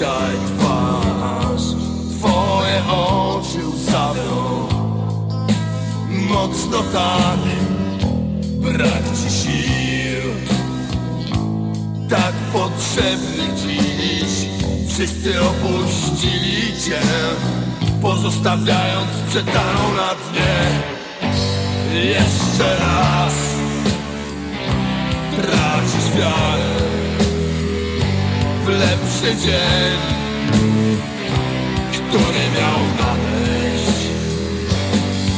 dzisiaj twarz Twoje oczy łzawią Mocno tak Brak ci sił. Tak potrzebny dziś Wszyscy opuścili cię Pozostawiając przetaną na dnie. Jeszcze raz Tracisz wiarę w lepszy dzień, który miał nadejść.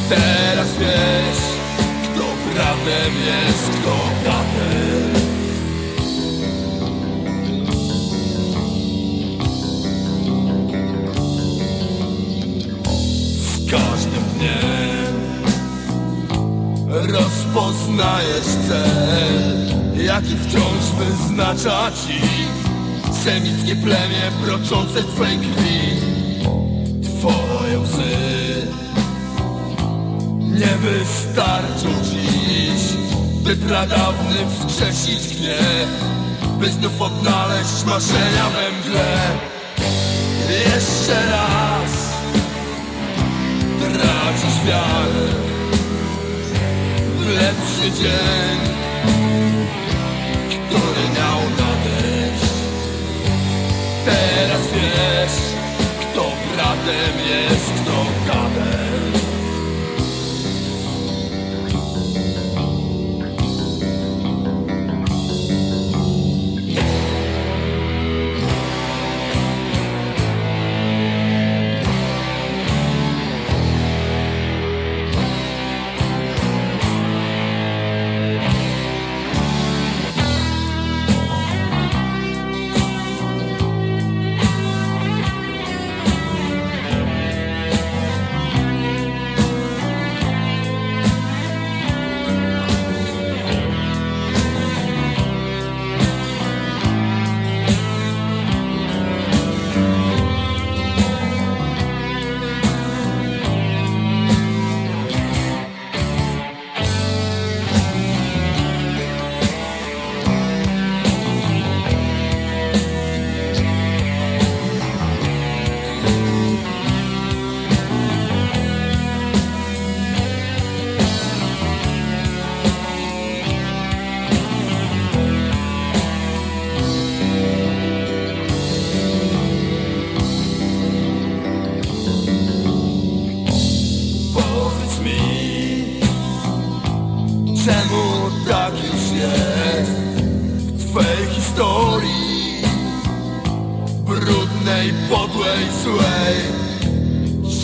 Teraz wiesz, kto prawem jest, kto bratem. Z każdym dniem rozpoznajesz cel, jaki wciąż wyznacza ci semickie plemię broczące w twej krwi. Twoje łzy nie wystarczą dziś, by pradawny wskrzesić gniew, by znów odnaleźć marzenia we mgle. Jeszcze raz tracisz wiarę w lepszy dzień, w Twej historii brudnej, podłej, złej?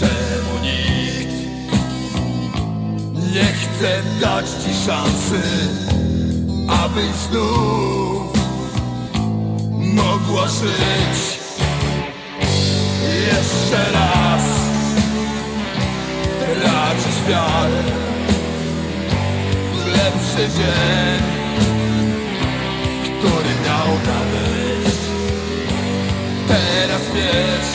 Czemu nikt nie chce dać Ci szansy, abyś znów mogła żyć jeszcze raz? tracisz wiarę w lepszy dzień. wiesz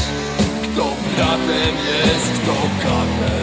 Kto bratem jest, kto katem.